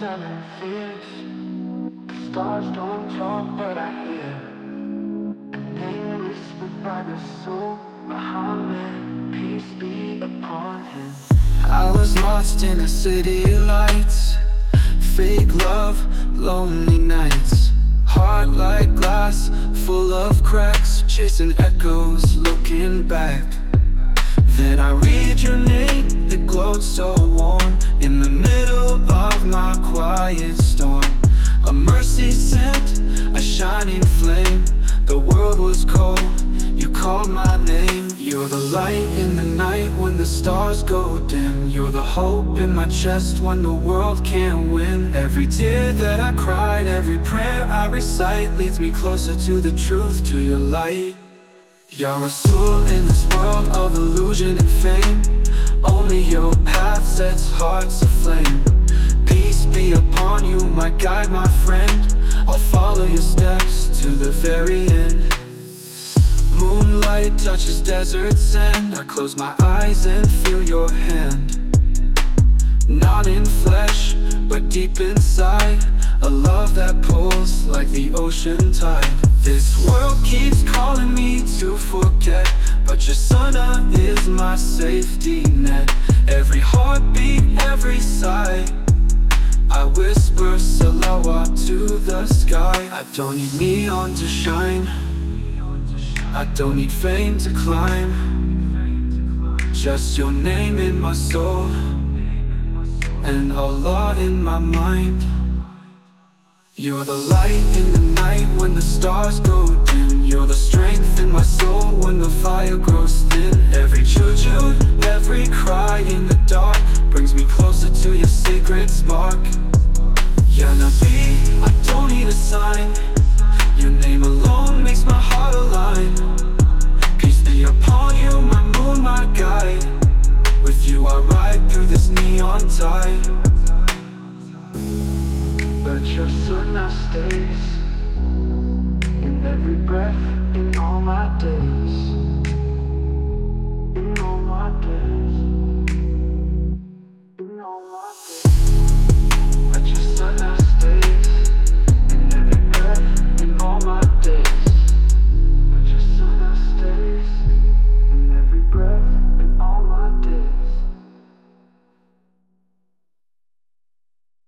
fears. Stars don't talk, but I hear a name whispered by the soul. Muhammad, peace be upon him. I was lost in a city of lights, fake love, lonely nights. Heart like glass, full of cracks, chasing echoes, looking back. Then I read your name, it glowed so quiet storm. A mercy sent, a shining flame. The world was cold, you called my name. You're the light in the night when the stars go dim. You're the hope in my chest when the world can't win. Every tear that I cried, every prayer I recite Leads me closer to the truth, to your light. You're a soul in this world of illusion and fame. Only your path sets hearts aflame Peace be upon you, my guide, my friend. I'll follow your steps to the very end. Moonlight touches desert sand I close my eyes and feel your hand. Not in flesh, but deep inside. A love that pulls like the ocean tide. This world keeps calling me to forget But your sunnah is my safety net. Every heartbeat, every sigh salawat to the sky. I don't need neon to shine. I don't need fame to climb. Just your name in my soul. And Allah in my mind. You're the light in the night when the stars go dim. You're the strength in my soul when the fire grows thin. Every choo-choo, every cry in the dark Brings me closer to your sacred spark stays. In every breath, in all my days.